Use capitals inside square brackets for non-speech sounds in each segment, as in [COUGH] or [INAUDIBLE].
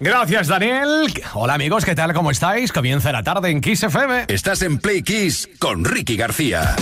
Gracias, Daniel. Hola, amigos, ¿qué tal? ¿Cómo estáis? Comienza la tarde en Kiss FM. Estás en Play Kiss con Ricky García.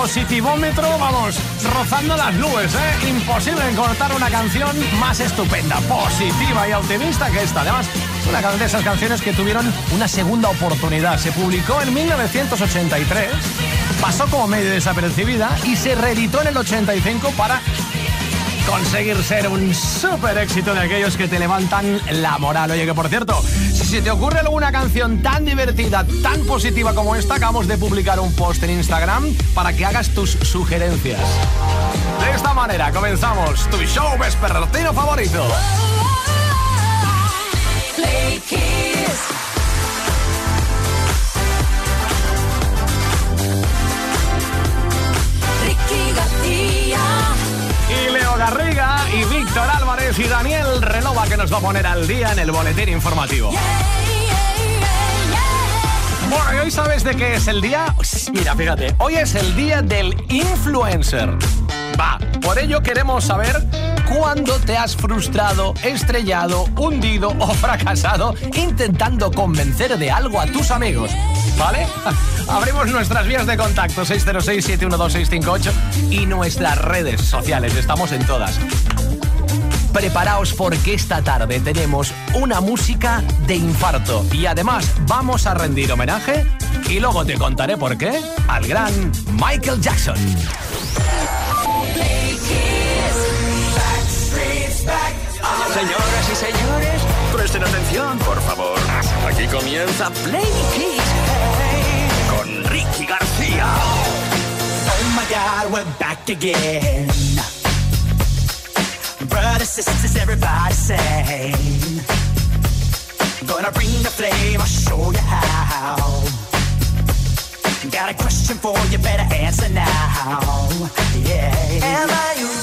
Positivómetro, vamos, rozando las nubes, ¿eh? Imposible encontrar una canción más estupenda, positiva y optimista que esta. Además, es una de esas canciones que tuvieron una segunda oportunidad. Se publicó en 1983, pasó como medio desapercibida y se reeditó en el 85 para conseguir ser un súper éxito de aquellos que te levantan la moral. Oye, que por cierto, si se te ocurre alguna canción tan divertida, tan positiva como esta, acabamos de publicar un post en Instagram para que hagas tus sugerencias. De esta manera comenzamos tu show vespertino favorito. Víctor Álvarez y Daniel Renova que nos va a poner al día en el boletín informativo. Bueno, ¿y hoy sabes de qué es el día? Mira, fíjate, hoy es el día del influencer. Va, por ello queremos saber cuándo te has frustrado, estrellado, hundido o fracasado intentando convencer de algo a tus amigos. ¿Vale? [LAUGHS] Abrimos nuestras vías de contacto 606-712-658 y nuestras redes sociales. Estamos en todas preparaos porque esta tarde tenemos una música de infarto y además vamos a rendir homenaje y luego te contaré por qué al gran Michael Jackson. Señoras y señores, presten atención, por favor. Aquí comienza Play Kiss con Ricky García. Oh my God, we're back again. brothers, sisters, everybody sing. Gonna bring the flame, I'll show you how. Got a question for you, better answer now. Yeah. Am I?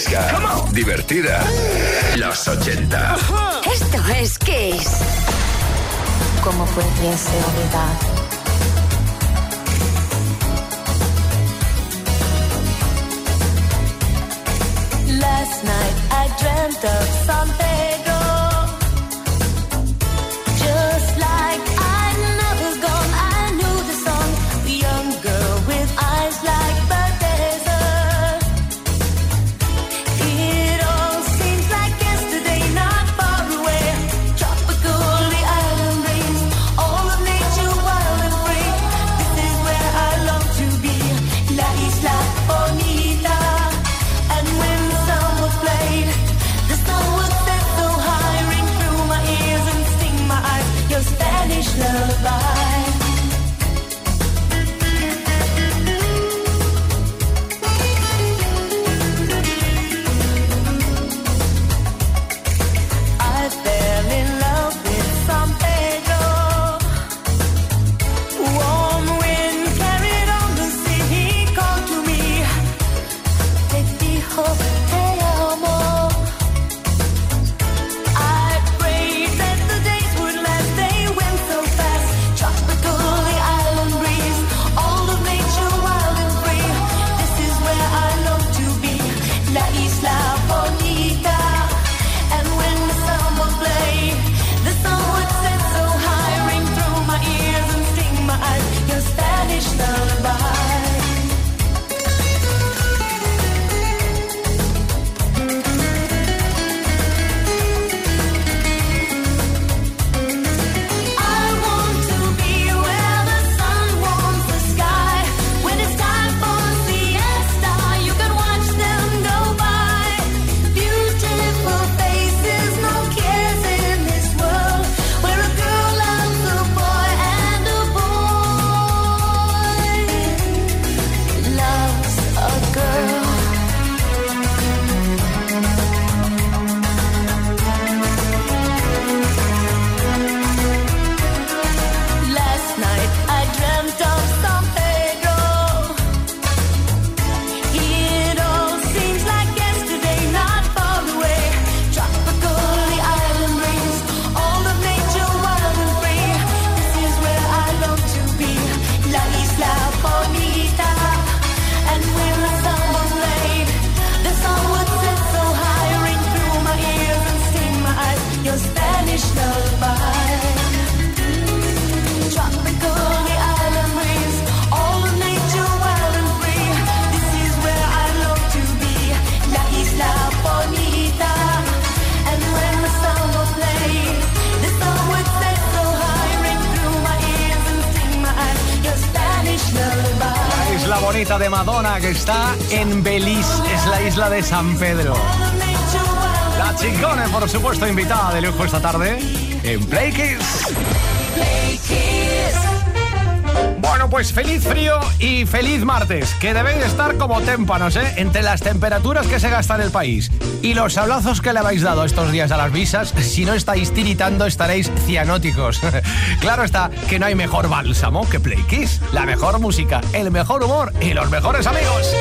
fresca, divertida. Los 80. Esto es Kiss. ¿Cómo fue quien se olvidar? Last night I dreamt of something your Spanish La isla bonita de Madonna que está en Belice, es la isla de San Pedro. La chicone, por supuesto, invitada de lujo esta tarde en Play Kiss. Bueno, pues feliz frío y feliz martes, que debéis estar como témpanos, ¿eh? Entre las temperaturas que se gastan en el país y los hablazos que le habéis dado estos días a las visas, si no estáis tiritando estaréis cianóticos. [LAUGHS] claro está que no hay mejor bálsamo que Play Kiss, la mejor música, el mejor humor y los mejores amigos.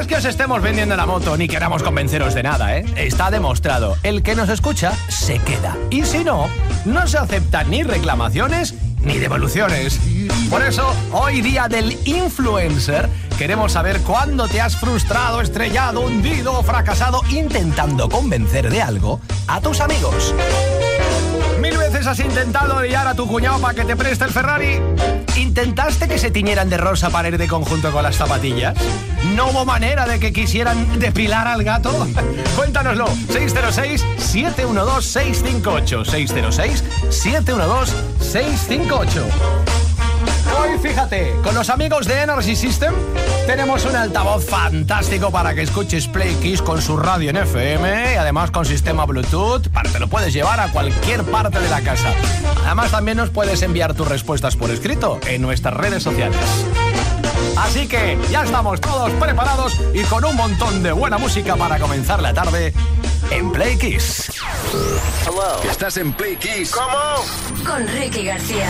Es que os estemos vendiendo la moto ni queramos convenceros de nada, ¿eh? Está demostrado, el que nos escucha se queda. Y si no, no se aceptan ni reclamaciones ni devoluciones. Por eso, hoy día del influencer, queremos saber cuándo te has frustrado, estrellado, hundido o fracasado intentando convencer de algo a tus amigos. ¿Mil veces has intentado liar a tu cuñado para que te preste el Ferrari? ¿Intentaste que se tiñeran de rosa para ir de conjunto con las zapatillas? ¿No hubo manera de que quisieran depilar al gato? [LAUGHS] Cuéntanoslo. 606-712-658. 606-712-658. Con los amigos de Energy System tenemos un altavoz fantástico para que escuches Play Kiss con su radio en FM y además con sistema Bluetooth para que lo puedes llevar a cualquier parte de la casa. Además, también nos puedes enviar tus respuestas por escrito en nuestras redes sociales. Así que ya estamos todos preparados y con un montón de buena música para comenzar la tarde en Play Kiss. Estás en Play Kiss. Con Ricky García.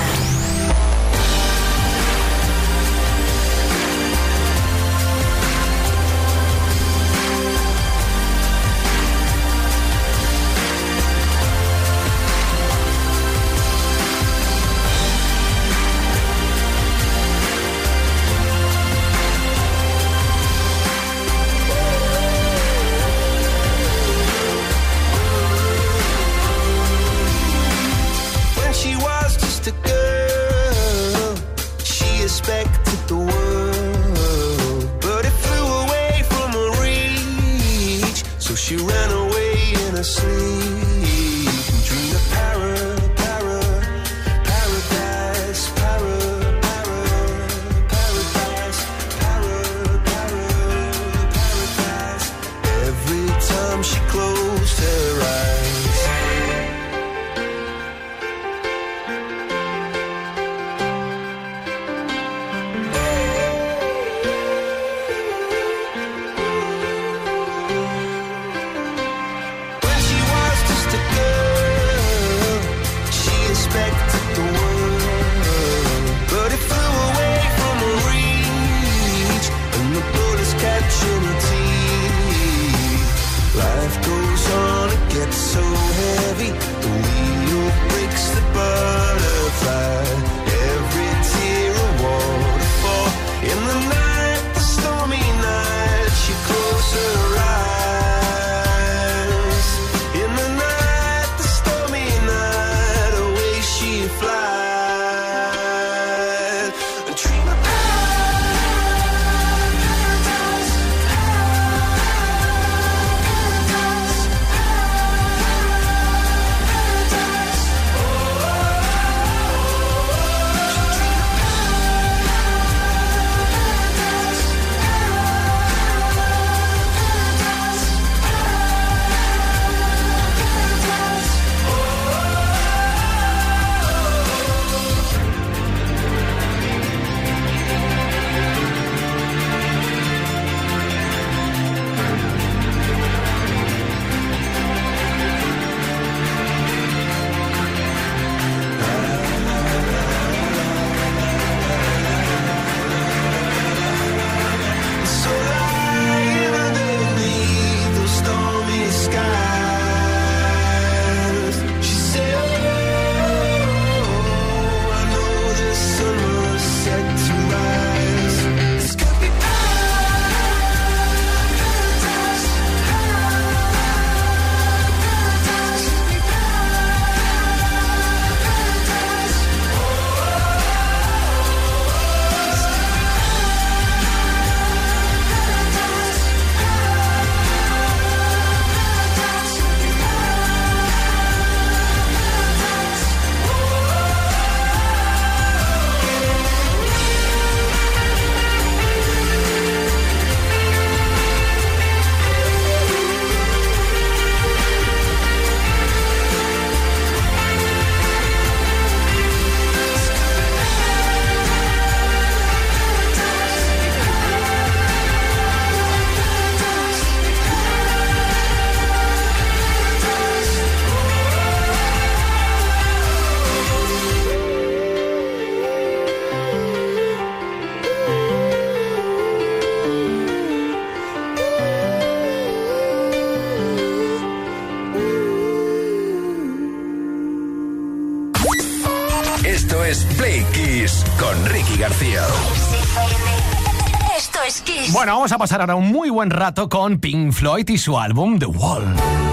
Pasar un muy buen rato con Pink Floyd y su álbum The Wall.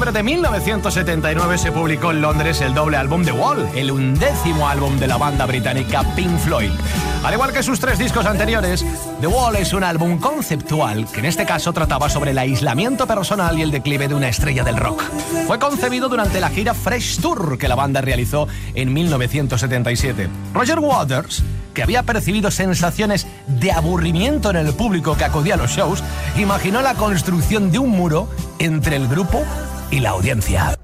30 de noviembre de 1979 se publicó en Londres el doble álbum The Wall, el undécimo álbum de la banda británica Pink Floyd. Al igual que sus tres discos anteriores, The Wall es un álbum conceptual que en este caso trataba sobre el aislamiento personal y el declive de una estrella del rock. Fue concebido durante la gira Fresh Tour que la banda realizó en 1977. Roger Waters, que había percibido sensaciones de aburrimiento en el público que acudía a los shows, imaginó la construcción de un muro entre el grupo y la audiencia.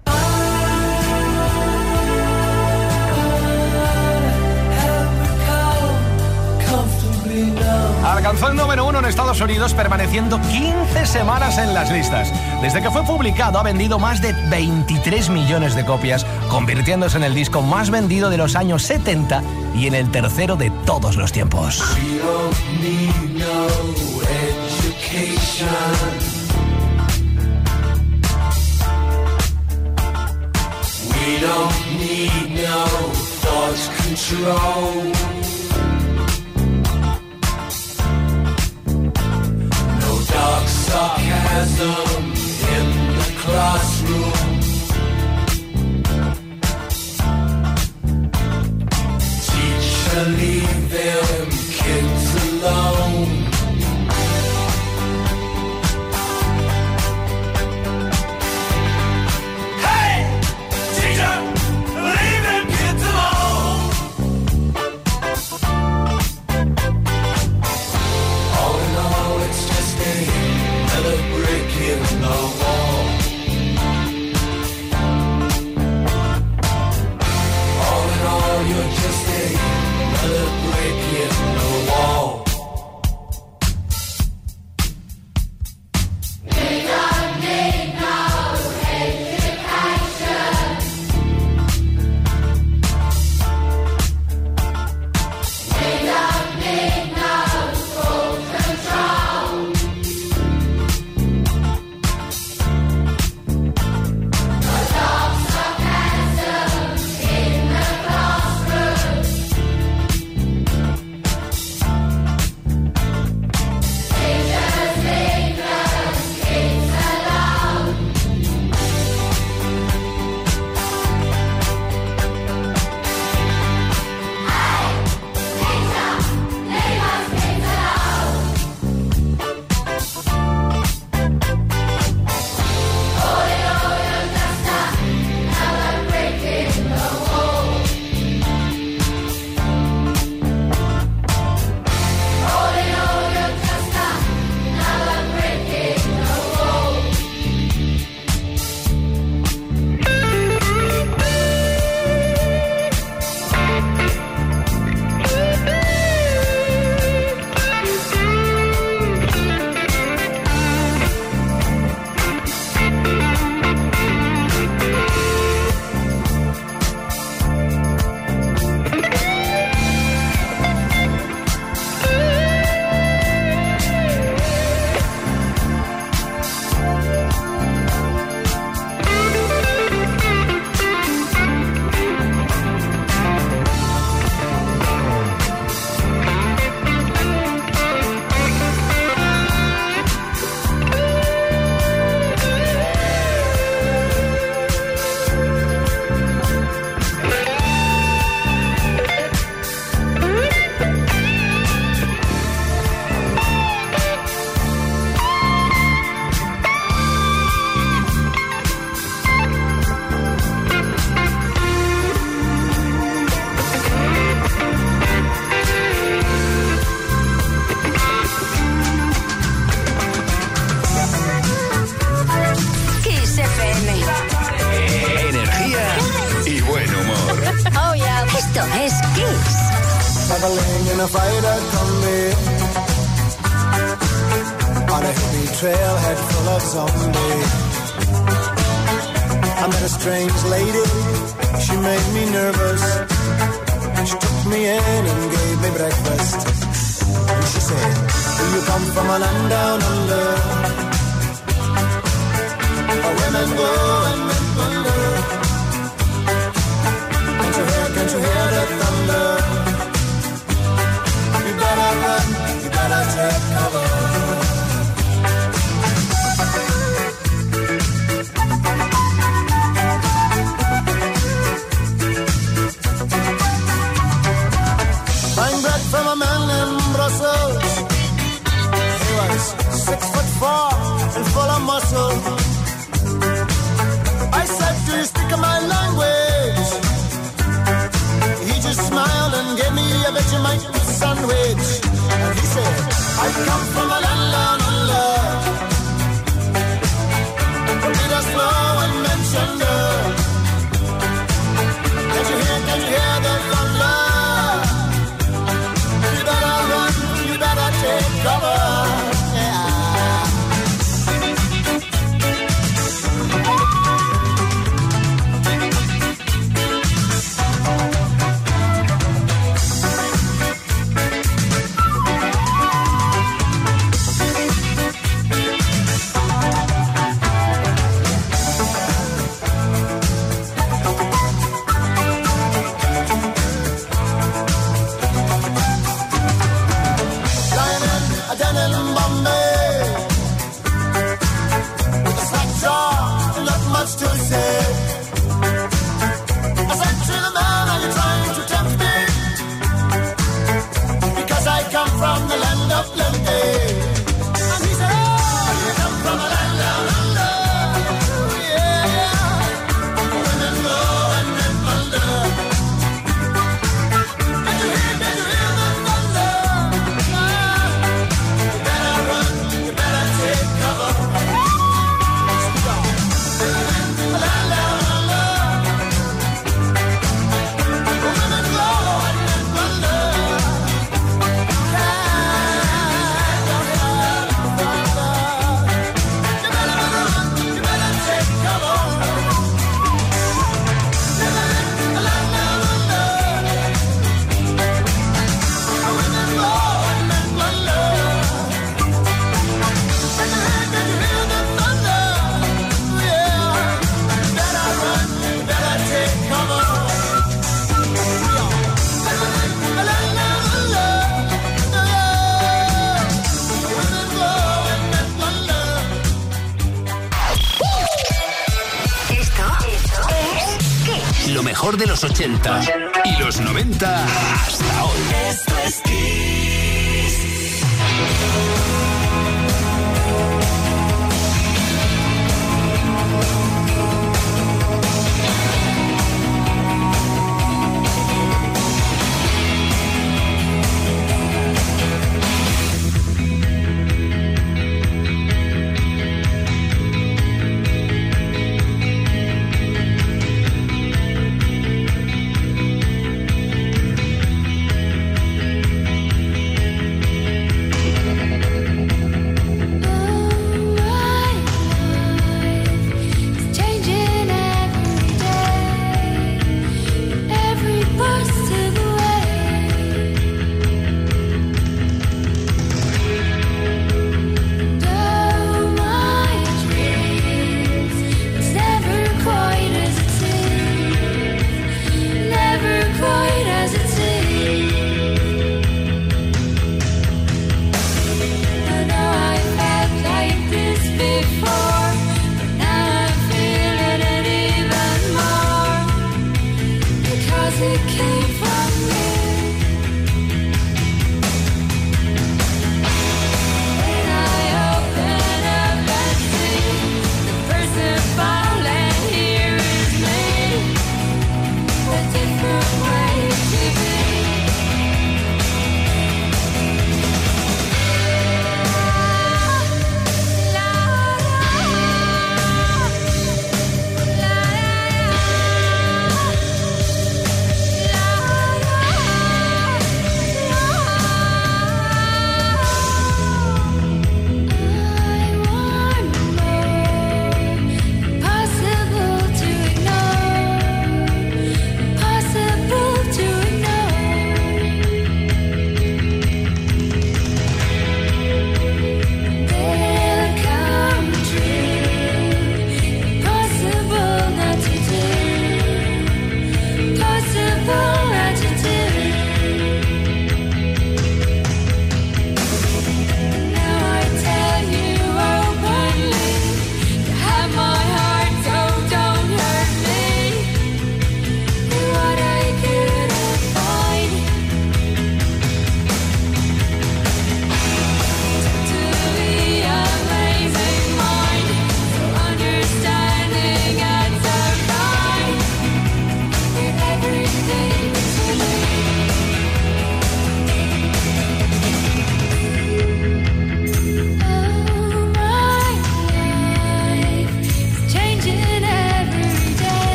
Alcanzó el número uno en Estados Unidos, permaneciendo 15 semanas en las listas. Desde que fue publicado ha vendido más de 23 millones de copias, convirtiéndose en el disco más vendido de los años 70 y en el tercero de todos los tiempos. We don't need no education. We don't need no thought control. No dark sarcasm in the classroom. Teacher, leave them kids alone.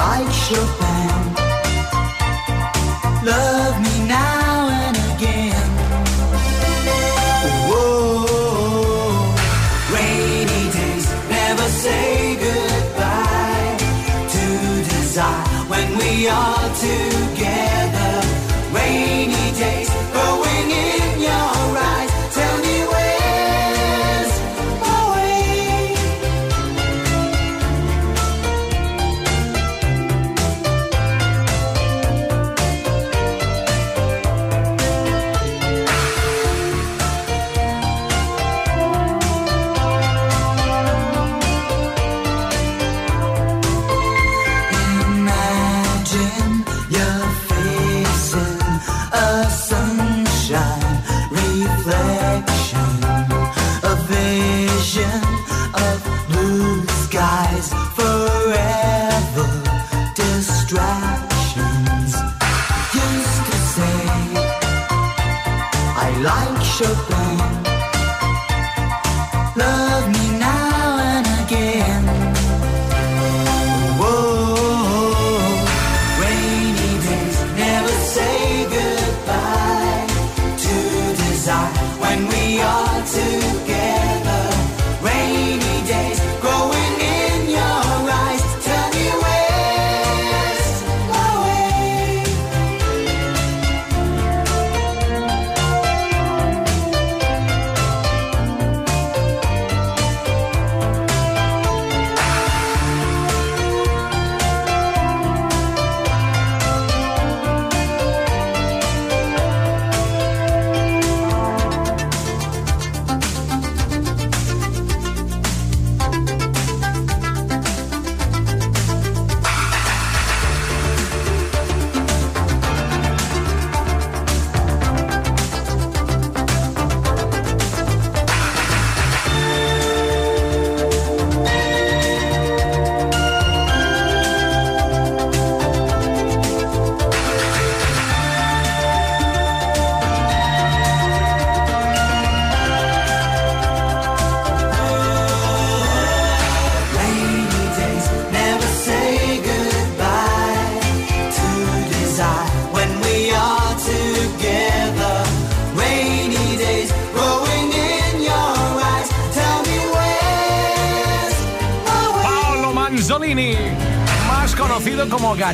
Like Chopin.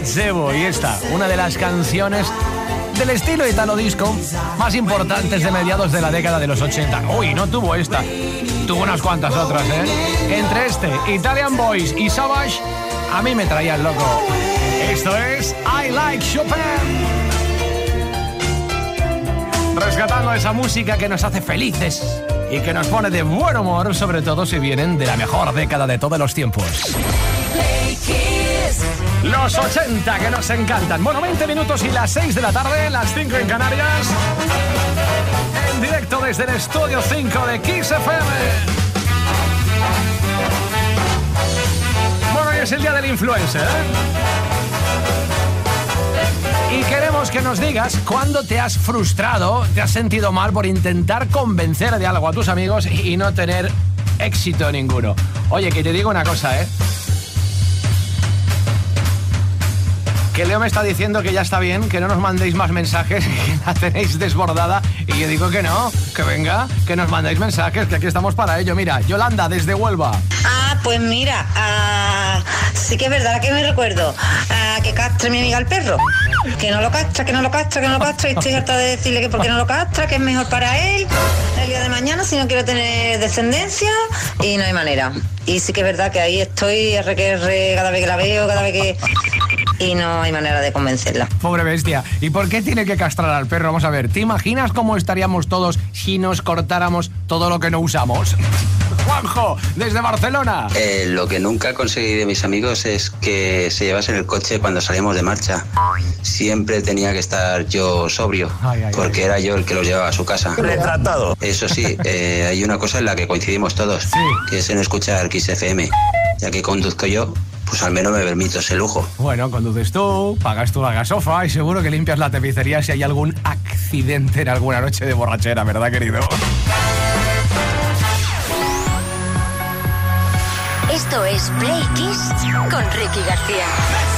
Gazebo, y esta, una de las canciones del estilo italo disco más importantes de mediados de la década de los 80. Uy, no tuvo esta, tuvo unas cuantas otras, ¿eh? Entre este, Italian Boys y Savage, a mí me traían loco. Esto es I Like Chopin. Rescatando esa música que nos hace felices y que nos pone de buen humor, sobre todo si vienen de la mejor década de todos los tiempos. Los 80 que nos encantan. Bueno, 20 minutos y las 6 de la tarde, las 5 en Canarias. En directo desde el estudio 5 de Kiss FM. Bueno, hoy es el día del influencer, ¿eh? Y queremos que nos digas cuándo te has frustrado, te has sentido mal por intentar convencer de algo a tus amigos y no tener éxito ninguno. Oye, que te digo una cosa, ¿eh? Que Leo me está diciendo que ya está bien, que no nos mandéis más mensajes, [LAUGHS] que la tenéis desbordada. Y yo digo que no, que venga, que nos mandéis mensajes, que aquí estamos para ello. Mira, Yolanda, desde Huelva. Ah, pues mira, ah, sí que es verdad que me recuerdo ah, que castre mi amiga el perro. Que no lo castra, que no lo castra, que no lo castra. Y estoy harta de decirle que porque no lo castra, que es mejor para él el día de mañana si no quiero tener descendencia. Y no hay manera. Y sí que es verdad que ahí estoy R que R cada vez que la veo, cada vez que. Y no hay manera de convencerla. Pobre bestia. ¿Y por qué tiene que castrar al perro? Vamos a ver, ¿te imaginas cómo estaríamos todos si nos cortáramos todo lo que no usamos? Juanjo, desde Barcelona. Eh, lo que nunca conseguí de mis amigos es que se llevasen el coche cuando salíamos de marcha. Siempre tenía que estar yo sobrio, porque era yo el que los llevaba a su casa. Retratado. Eso sí, eh, hay una cosa en la que coincidimos todos, que es en escuchar Kiss FM. Ya que conduzco yo, pues al menos me permito ese lujo. Bueno, conduces tú, pagas tú la gasofa y seguro que limpias la tapicería si hay algún accidente en alguna noche de borrachera, ¿verdad, querido? Esto es Play Kiss con Ricky García.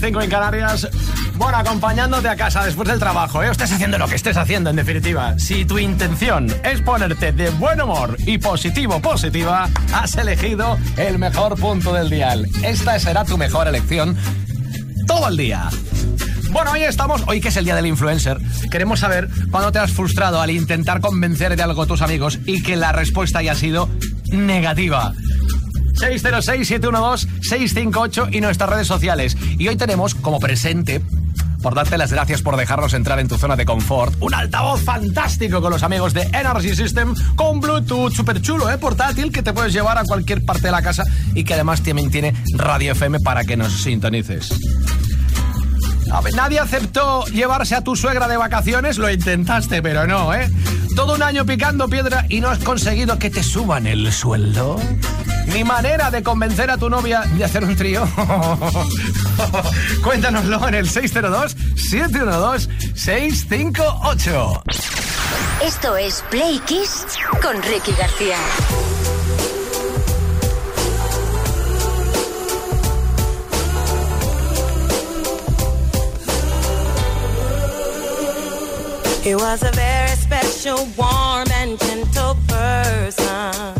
Las 5 en Canarias. Bueno, acompañándote a casa después del trabajo, ¿eh? Estés haciendo lo que estés haciendo, en definitiva. Si tu intención es ponerte de buen humor y positivo, positiva, has elegido el mejor punto del dial. Esta será tu mejor elección todo el día. Bueno, hoy estamos, hoy que es el día del influencer, queremos saber cuándo te has frustrado al intentar convencer de algo a tus amigos y que la respuesta haya sido negativa. 606-712-658 y nuestras redes sociales. Y hoy tenemos como presente, por darte las gracias por dejarnos entrar en tu zona de confort, un altavoz fantástico con los amigos de Energy System con Bluetooth, súper chulo, ¿eh? portátil, que te puedes llevar a cualquier parte de la casa y que además también tiene radio FM para que nos sintonices. A ver, nadie aceptó llevarse a tu suegra de vacaciones, lo intentaste, pero no, ¿eh? Todo un año picando piedra y no has conseguido que te suban el sueldo. Ni manera de convencer a tu novia de hacer un trío. [LAUGHS] Cuéntanoslo en el 602-712-658. Esto es Play Kiss con Ricky García. He was a very special, warm, and gentle person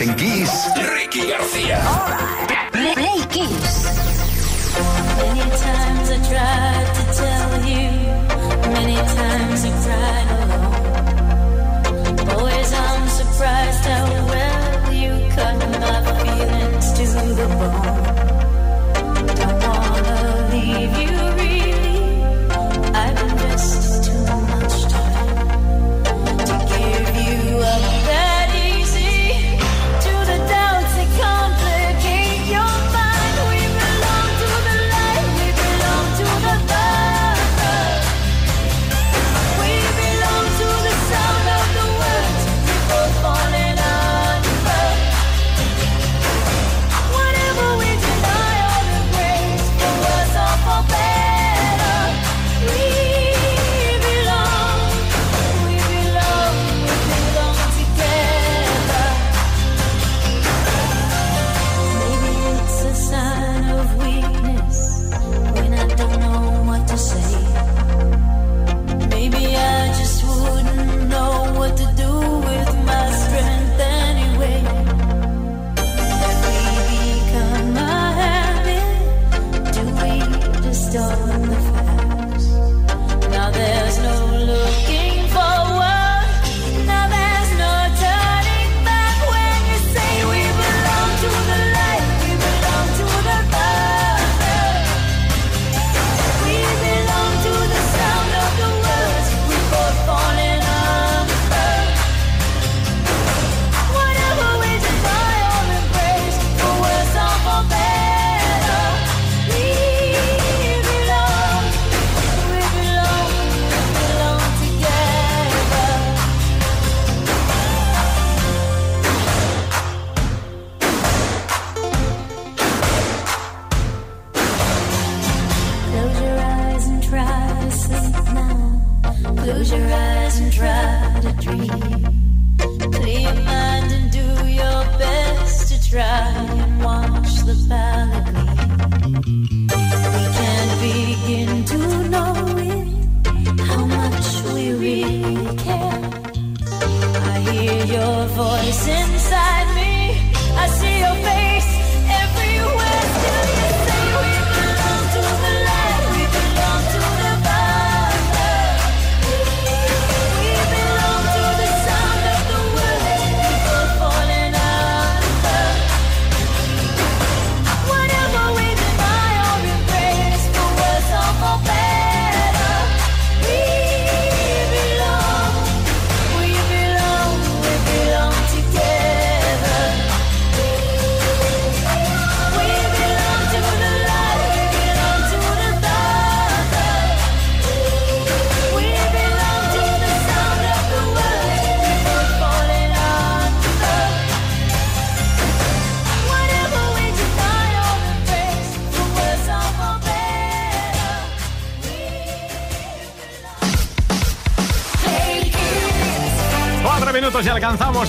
en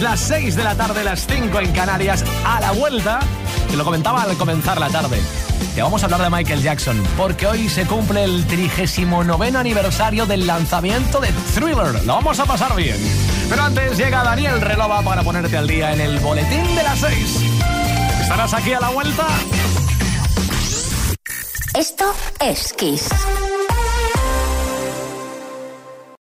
las seis de la tarde, las cinco en Canarias, a la vuelta. Te lo comentaba al comenzar la tarde. Te vamos a hablar de Michael Jackson, porque hoy se cumple el 39 aniversario del lanzamiento de Thriller. Lo vamos a pasar bien. Pero antes llega Daniel Relova para ponerte al día en el boletín de las seis. ¿Estarás aquí a la vuelta? Esto es Kiss.